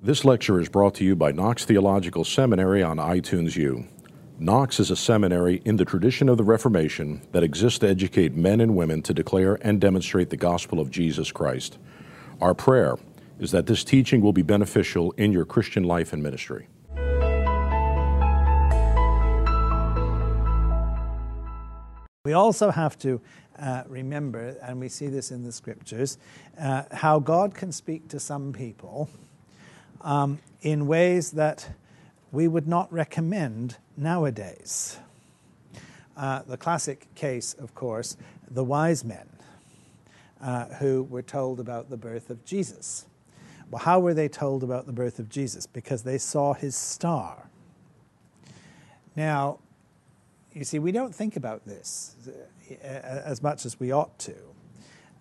This lecture is brought to you by Knox Theological Seminary on iTunes U. Knox is a seminary in the tradition of the Reformation that exists to educate men and women to declare and demonstrate the gospel of Jesus Christ. Our prayer is that this teaching will be beneficial in your Christian life and ministry. We also have to uh, remember, and we see this in the scriptures, uh, how God can speak to some people um, in ways that we would not recommend nowadays. Uh, the classic case, of course, the wise men uh, who were told about the birth of Jesus. Well, how were they told about the birth of Jesus? Because they saw his star. Now, you see, we don't think about this uh, as much as we ought to,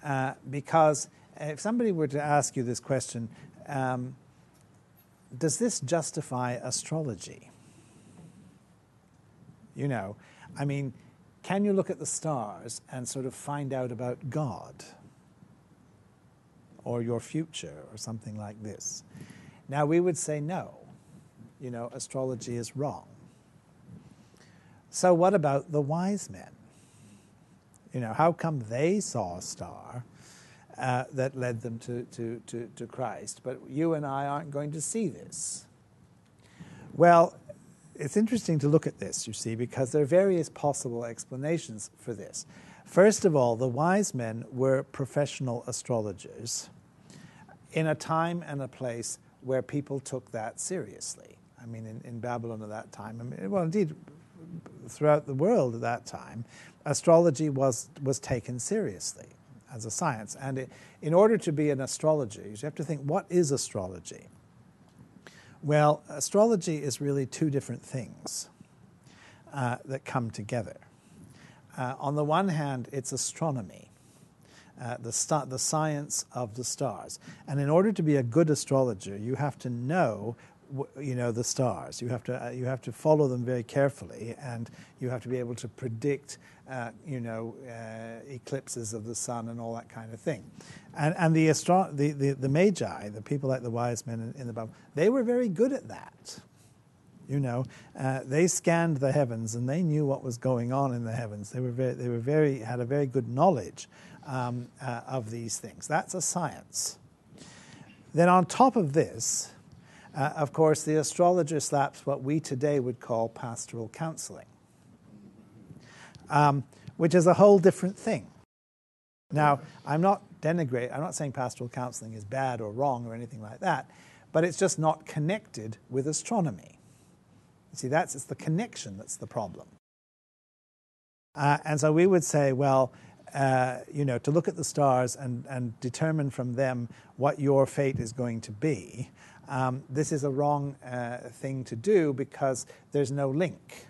uh, because if somebody were to ask you this question, um, does this justify astrology? You know, I mean, can you look at the stars and sort of find out about God or your future or something like this? Now, we would say no. You know, astrology is wrong. So, what about the wise men? You know, how come they saw a star uh, that led them to, to, to, to Christ. But you and I aren't going to see this. Well, it's interesting to look at this, you see, because there are various possible explanations for this. First of all, the wise men were professional astrologers in a time and a place where people took that seriously. I mean, in, in Babylon at that time, I mean, well, indeed, throughout the world at that time, astrology was, was taken seriously as a science. And it, in order to be an astrologer, you have to think what is astrology? Well, astrology is really two different things uh, that come together. Uh, on the one hand, it's astronomy, uh, the, st- the science of the stars. And in order to be a good astrologer, you have to know you know the stars. You have to uh, you have to follow them very carefully, and you have to be able to predict uh, you know uh, eclipses of the sun and all that kind of thing. And and the, astro- the, the the magi, the people like the wise men in, the Bible, they were very good at that. You know, uh, they scanned the heavens and they knew what was going on in the heavens. They were very, they were very had a very good knowledge um, uh, of these things. That's a science. Then on top of this uh, of course, the astrologer slaps what we today would call pastoral counseling, um, which is a whole different thing. Now, I'm not denigrate, I'm not saying pastoral counseling is bad or wrong or anything like that, but it's just not connected with astronomy. You see, that's it's the connection that's the problem. Uh, and so we would say, well, uh, you know, to look at the stars and, and determine from them what your fate is going to be, um, this is a wrong uh, thing to do because there's no link.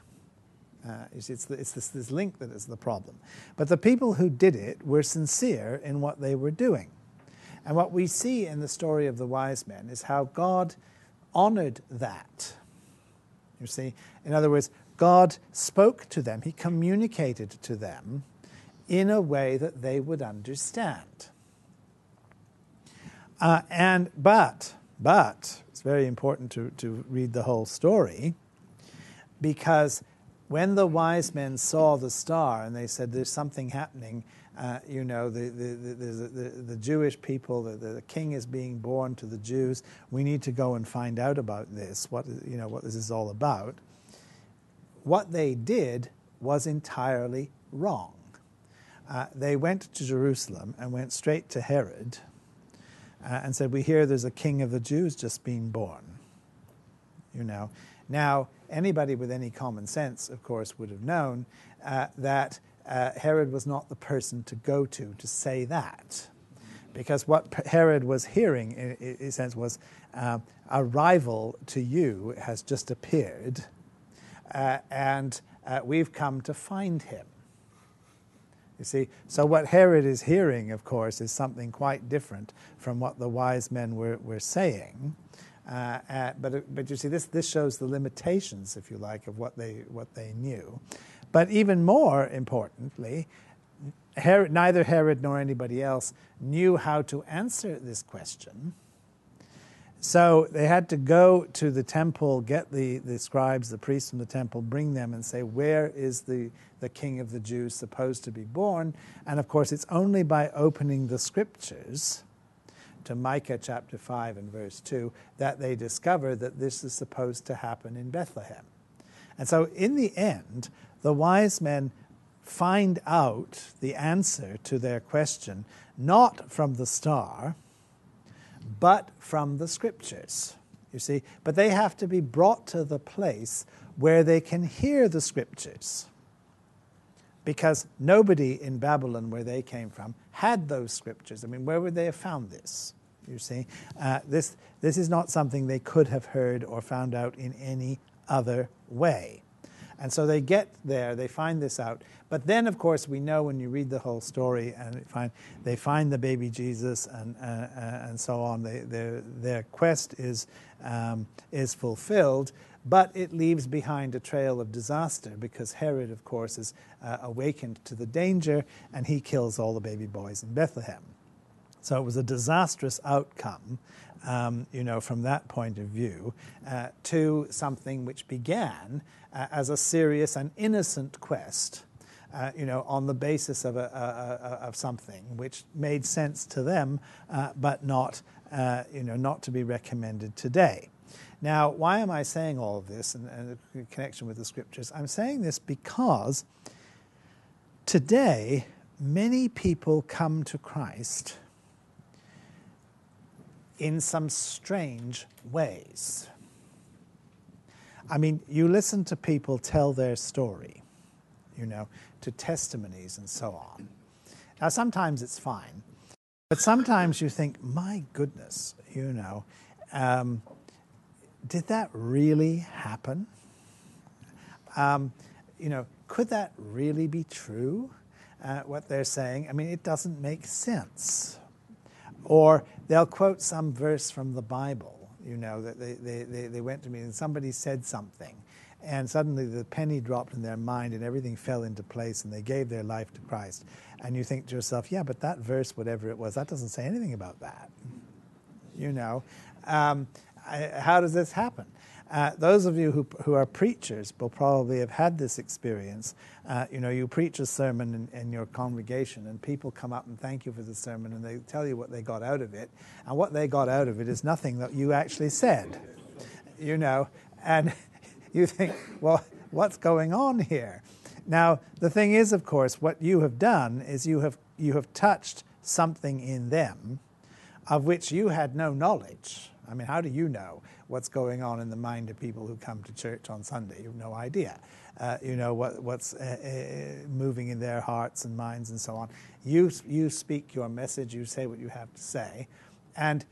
Uh, it's, it's, it's this, this link that is the problem. But the people who did it were sincere in what they were doing. And what we see in the story of the wise men is how God honored that. You see, in other words, God spoke to them, He communicated to them in a way that they would understand. Uh, and but but it's very important to, to read the whole story because when the wise men saw the star and they said, There's something happening, uh, you know, the, the, the, the, Jewish people, the, the king is being born to the Jews, we need to go and find out about this, what, you know, what this is all about. What they did was entirely wrong. Uh, they went to Jerusalem and went straight to Herod uh, and said, We hear there's a king of the Jews just being born. You know. Now, anybody with any common sense, of course, would have known uh, that uh, Herod was not the person to go to to say that. Because what Herod was hearing, in, a sense, was uh, a rival to you has just appeared, uh, and uh, we've come to find him. You see, so what Herod is hearing, of course, is something quite different from what the wise men were, were saying. Uh, uh, but, but you see, this, this shows the limitations, if you like, of what they, what they knew. But even more importantly, Herod, neither Herod nor anybody else knew how to answer this question. So they had to go to the temple, get the, the scribes, the priests from the temple, bring them and say, Where is the, the king of the Jews supposed to be born? And of course, it's only by opening the scriptures to Micah chapter 5 and verse 2 that they discover that this is supposed to happen in Bethlehem. And so, in the end, the wise men find out the answer to their question not from the star, but from the scriptures. You see, but they have to be brought to the place where they can hear the scriptures. Because nobody in Babylon, where they came from, had those scriptures. I mean, where would they have found this? You see, uh, this, this is not something they could have heard or found out in any other way. And so they get there, they find this out. But then, of course, we know when you read the whole story and find, they find the baby Jesus and, uh, uh, and so on, they, their, quest is, um, is fulfilled. But it leaves behind a trail of disaster because Herod, of course, is uh, awakened to the danger and he kills all the baby boys in Bethlehem. So it was a disastrous outcome, um, you know, from that point of view, uh, to something which began uh, as a serious and innocent quest, uh, you know, on the basis of, a, a, a, of something which made sense to them, uh, but not, uh, you know, not to be recommended today. Now, why am I saying all of this in, in connection with the scriptures? I'm saying this because today many people come to Christ in some strange ways. I mean, you listen to people tell their story, you know, to testimonies and so on. Now, sometimes it's fine, but sometimes you think, my goodness, you know, um, did that really happen? Um, you know, could that really be true, uh, what they're saying? I mean, it doesn't make sense. Or they'll quote some verse from the Bible you know, that they, they, they, went to me and somebody said something. And suddenly the penny dropped in their mind and everything fell into place and they gave their life to Christ. And you think to yourself, yeah, but that verse, whatever it was, that doesn't say anything about that. You know, um, I, how does this happen? Uh, those of you who, who are preachers will probably have had this experience. Uh, you know, you preach a sermon in, in, your congregation, and people come up and thank you for the sermon, and they tell you what they got out of it. And what they got out of it is nothing that you actually said. You know, and you think, well, what's going on here? Now, the thing is, of course, what you have done is you have, you have touched something in them of which you had no knowledge. I mean, how do you know? What's going on in the mind of people who come to church on Sunday. You have no idea. Uh, you know what, what's uh, uh, moving in their hearts and minds and so on. You, you speak your message, you say what you have to say, and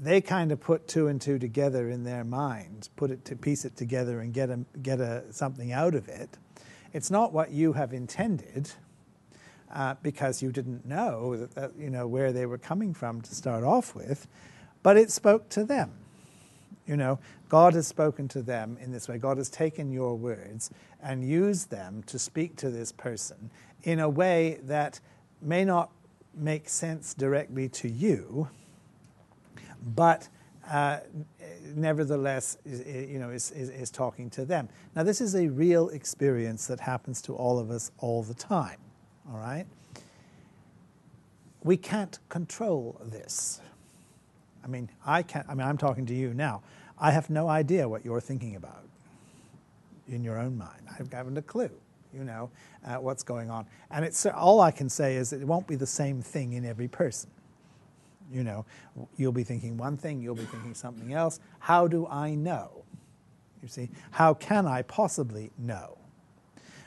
they kind of put two and two together in their minds, put it to piece it together and get a, get a, something out of it. It's not what you have intended. Uh, because you didn't know that, that, you know where they were coming from to start off with, but it spoke to them. You know, God has spoken to them in this way. God has taken your words and used them to speak to this person in a way that may not make sense directly to you, but uh, nevertheless, you know, is, is, is talking to them. Now, this is a real experience that happens to all of us all the time. All right. We can't control this. I mean, I can't, I mean, I'm talking to you now. I have no idea what you're thinking about in your own mind. I haven't a clue, you know, uh, what's going on. And it's all I can say is it won't be the same thing in every person. You know, you'll be thinking one thing, you'll be thinking something else. How do I know? You see, how can I possibly know?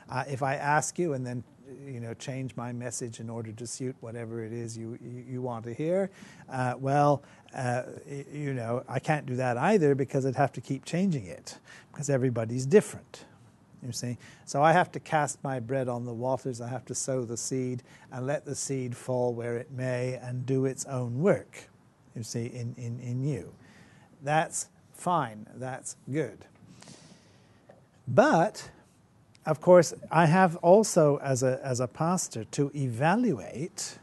Uh, if I ask you and then you know, change my message in order to suit whatever it is you, you, you want to hear. Uh, well, uh, you know, I can't do that either because I'd have to keep changing it because everybody's different. You see, so I have to cast my bread on the waters. I have to sow the seed and let the seed fall where it may and do its own work. You see, in, in, in you. That's fine. That's good. But of course, I have also, as a, as a pastor, to evaluate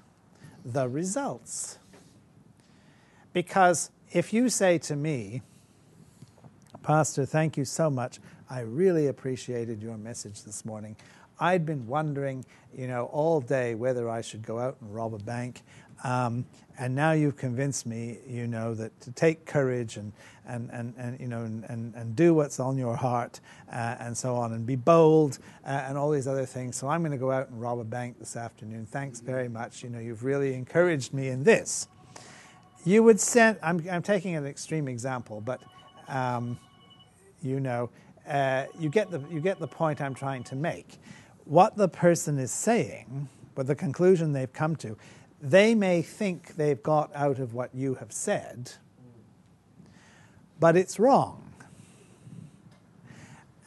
the results. Because if you say to me, Pastor, thank you so much. I really appreciated your message this morning. I'd been wondering, you know, all day whether I should go out and rob a bank. Um, and now you've convinced me, you know, that to take courage and, and, and, and you know, and, and, and do what's on your heart uh, and so on, and be bold uh, and all these other things. So I'm going to go out and rob a bank this afternoon. Thanks very much. You know, you've really encouraged me in this. You would send, I'm, I'm taking an extreme example, but, um, you know, uh, you, get the, you get the point I'm trying to make. What the person is saying, but the conclusion they've come to, they may think they've got out of what you have said, but it's wrong.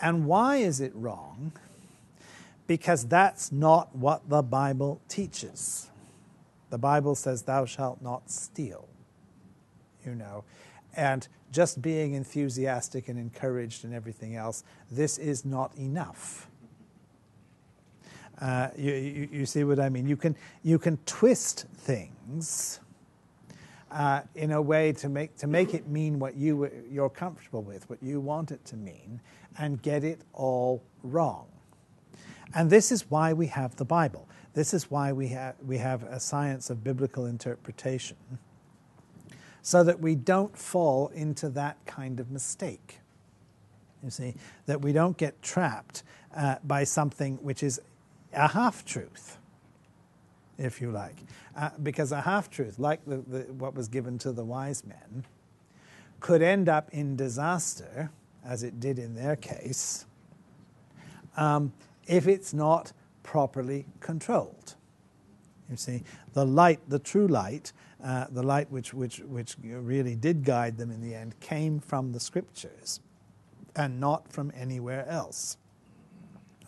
And why is it wrong? Because that's not what the Bible teaches. The Bible says, Thou shalt not steal. You know, and just being enthusiastic and encouraged and everything else, this is not enough. Uh, you, you, you, see what I mean? You can, you can twist things uh, in a way to make, to make it mean what you, you're comfortable with, what you want it to mean, and get it all wrong. And this is why we have the Bible. This is why we, ha- we have a science of biblical interpretation, so that we don't fall into that kind of mistake. You see, that we don't get trapped uh, by something which is a half truth, if you like. Uh, because a half truth, like the, the, what was given to the wise men, could end up in disaster, as it did in their case, um, if it's not properly controlled. You see, the light, the true light, uh, the light which, which, which really did guide them in the end, came from the scriptures and not from anywhere else.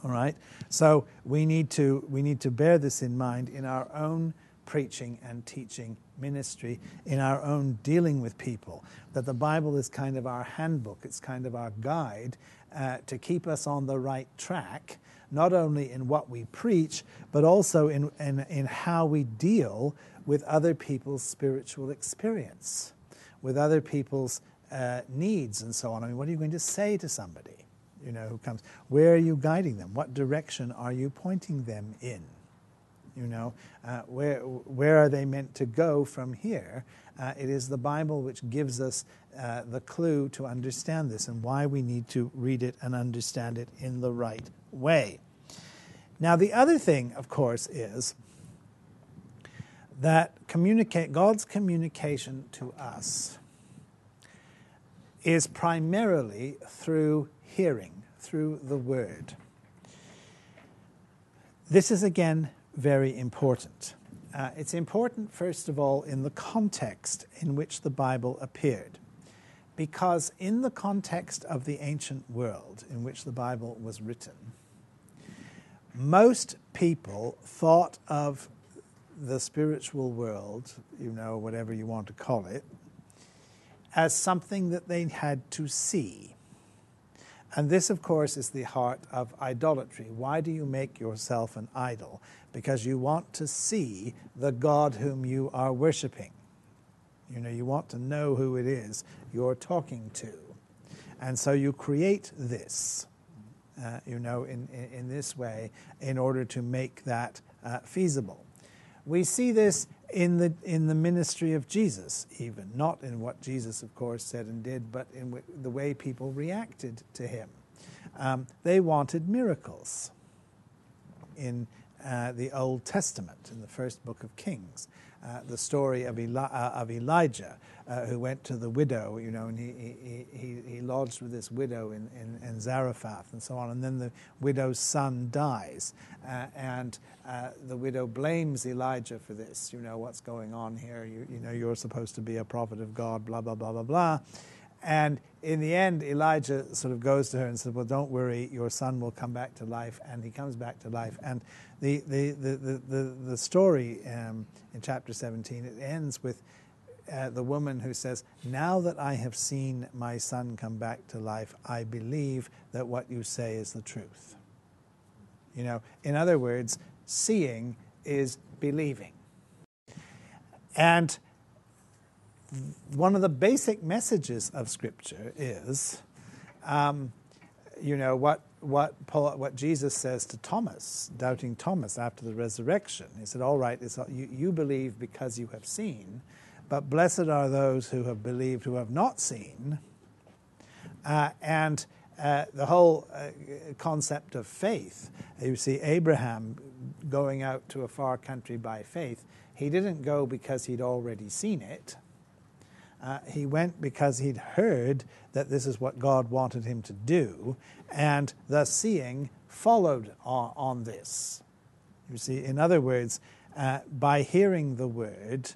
All right? So we need to, we need to bear this in mind in our own preaching and teaching ministry, in our own dealing with people, that the Bible is kind of our handbook, it's kind of our guide uh, to keep us on the right track, not only in what we preach, but also in, in, in how we deal with other people's spiritual experience, with other people's uh, needs and so on. I mean, what are you going to say to somebody? You know, who comes. Where are you guiding them? What direction are you pointing them in? You know, uh, where, where are they meant to go from here? Uh, it is the Bible which gives us uh, the clue to understand this and why we need to read it and understand it in the right way. Now, the other thing, of course, is that communicate, God's communication to us is primarily through hearing, through the word. This is again very important. Uh, it's important, first of all, in the context in which the Bible appeared. Because, in the context of the ancient world in which the Bible was written, most people thought of the spiritual world, you know, whatever you want to call it, as something that they had to see. And this, of course, is the heart of idolatry. Why do you make yourself an idol? Because you want to see the God whom you are worshiping. You know, you want to know who it is you're talking to. And so you create this, uh, you know, in, in, in, this way in order to make that uh, feasible. We see this in the, in the ministry of Jesus, even, not in what Jesus, of course, said and did, but in the way people reacted to him. Um, they wanted miracles in uh, the Old Testament, in the first book of Kings. Uh, the story of, Eli- uh, of Elijah, uh, who went to the widow, you know, and he, he, he, he lodged with this widow in, in, in, Zarephath and so on. And then the widow's son dies, uh, and uh, the widow blames Elijah for this. You know, what's going on here? You, you know, you're supposed to be a prophet of God, blah, blah, blah, blah, blah. And in the end, Elijah sort of goes to her and says, Well, don't worry, your son will come back to life. And he comes back to life. And the, the, the, the, the, the story um, in chapter 17, it ends with uh, the woman who says, Now that I have seen my son come back to life, I believe that what you say is the truth. You know, in other words, seeing is believing. And one of the basic messages of Scripture is, um, you know, what what Paul, what Jesus says to Thomas, doubting Thomas after the resurrection. He said, "All right, you, you believe because you have seen, but blessed are those who have believed who have not seen." Uh, and uh, the whole uh, concept of faith. You see, Abraham going out to a far country by faith, he didn't go because he'd already seen it. Uh, he went because he'd heard that this is what God wanted him to do, and the seeing followed on, on this. You see, in other words, uh, by hearing the word,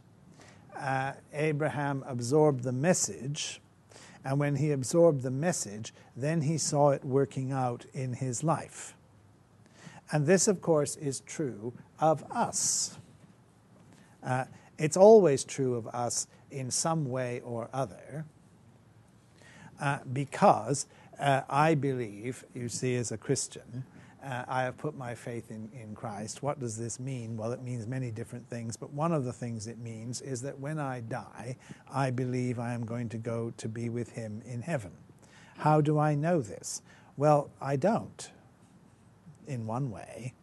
uh, Abraham absorbed the message and when he absorbed the message, then he saw it working out in his life. And this, of course, is true of us. Uh, it's always true of us in some way or other uh, because uh, I believe, you see, as a Christian, uh, I have put my faith in, in Christ. What does this mean? Well, it means many different things, but one of the things it means is that when I die, I believe I am going to go to be with Him in heaven. How do I know this? Well, I don't, in one way.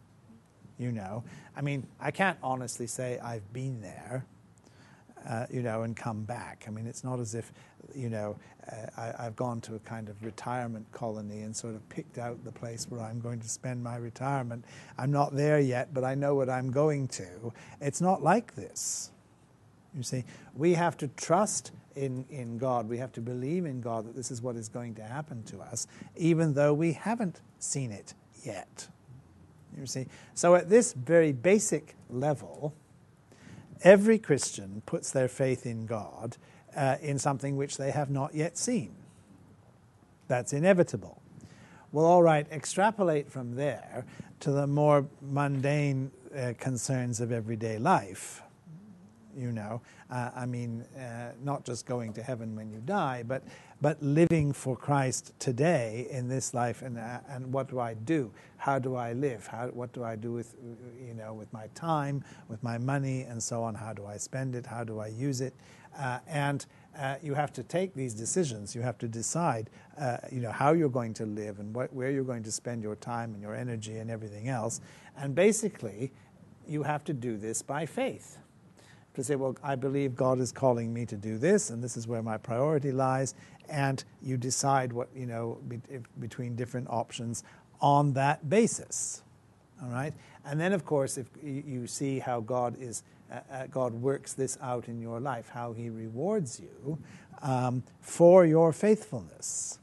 You know, I mean, I can't honestly say I've been there uh, you know, and come back. I mean, it's not as if, you know, uh, I, have gone to a kind of retirement colony and sort of picked out the place where I'm going to spend my retirement. I'm not there yet, but I know what I'm going to. It's not like this. You see, we have to trust in, in God. We have to believe in God that this is what is going to happen to us, even though we haven't seen it yet. You see, so at this very basic level, Every Christian puts their faith in God uh, in something which they have not yet seen. That's inevitable. Well, all right, extrapolate from there to the more mundane uh, concerns of everyday life you know. Uh, I mean, uh, not just going to heaven when you die, but, but living for Christ today in this life. And, uh, and what do I do? How do I live? How, what do I do with, you know, with my time, with my money, and so on? How do I spend it? How do I use it? Uh, and uh, you have to take these decisions. You have to decide, uh, you know, how you're going to live and what, where you're going to spend your time and your energy and everything else. And basically, you have to do this by faith to say, well, I believe God is calling me to do this, and this is where my priority lies, and you decide what, you know, be, between different options on that basis. All right? And then, of course, if you see how God is, uh, uh, God works this out in your life, how He rewards you um, for your faithfulness.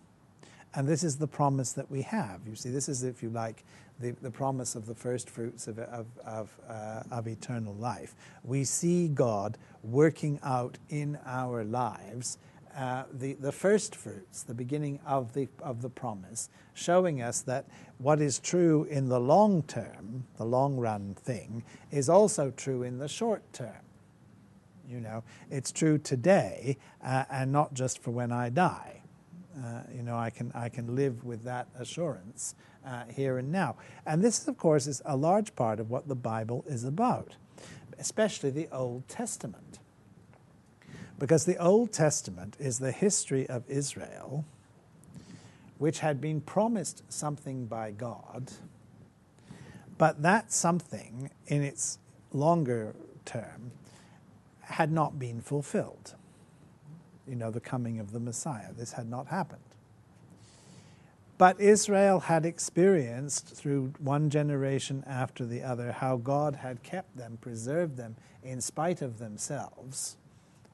And this is the promise that we have. You see, this is, if you like, the, the promise of the first fruits of, of, of, uh, of eternal life. We see God working out in our lives uh, the, the first fruits, the beginning of the, of the promise, showing us that what is true in the long term, the long run thing, is also true in the short term. You know, it's true today uh, and not just for when I die. Uh, you know, I can, I can live with that assurance uh, here and now. And this, of course, is a large part of what the Bible is about, especially the Old Testament. Because the Old Testament is the history of Israel, which had been promised something by God, but that something, in its longer term, had not been fulfilled. You know, the coming of the Messiah. This had not happened. But Israel had experienced through one generation after the other how God had kept them, preserved them in spite of themselves,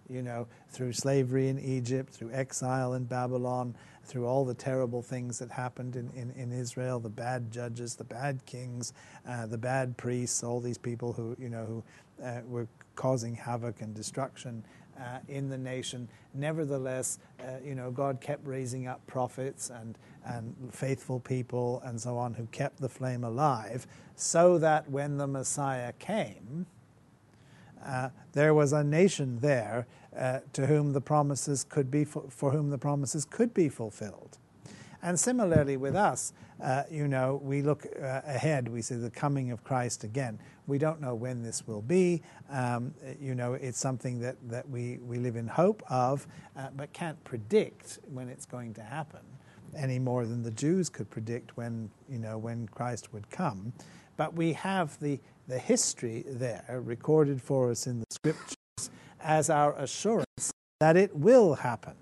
you know, through slavery in Egypt, through exile in Babylon, through all the terrible things that happened in, in, in Israel, the bad judges, the bad kings, uh, the bad priests, all these people who, you know, who uh, were causing havoc and destruction uh, in the nation. Nevertheless, uh, you know, God kept raising up prophets and, and faithful people and so on who kept the flame alive, so that when the Messiah came, uh, there was a nation there uh, to whom the promises could be for whom the promises could be fulfilled. And similarly with us, uh, you know, we look uh, ahead, we see the coming of Christ again. We don't know when this will be. Um, you know, it's something that, that we, we live in hope of, uh, but can't predict when it's going to happen any more than the Jews could predict when, you know, when Christ would come. But we have the, the history there recorded for us in the scriptures as our assurance that it will happen.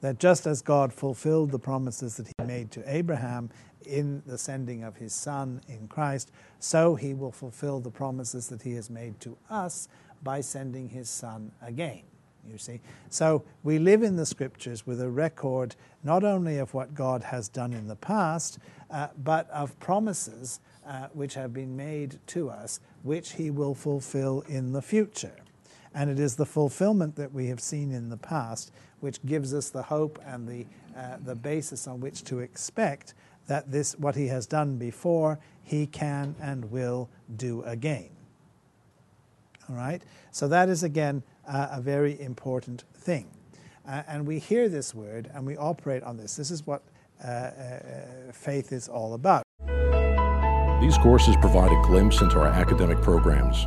That just as God fulfilled the promises that he made to Abraham in the sending of his son in Christ, so he will fulfill the promises that he has made to us by sending his son again. You see? So we live in the scriptures with a record not only of what God has done in the past, uh, but of promises uh, which have been made to us, which he will fulfill in the future. And it is the fulfillment that we have seen in the past which gives us the hope and the, uh, the basis on which to expect that this, what he has done before, he can and will do again. All right? So that is, again, uh, a very important thing. Uh, and we hear this word and we operate on this. This is what uh, uh faith is all about. These courses provide a glimpse into our academic programs.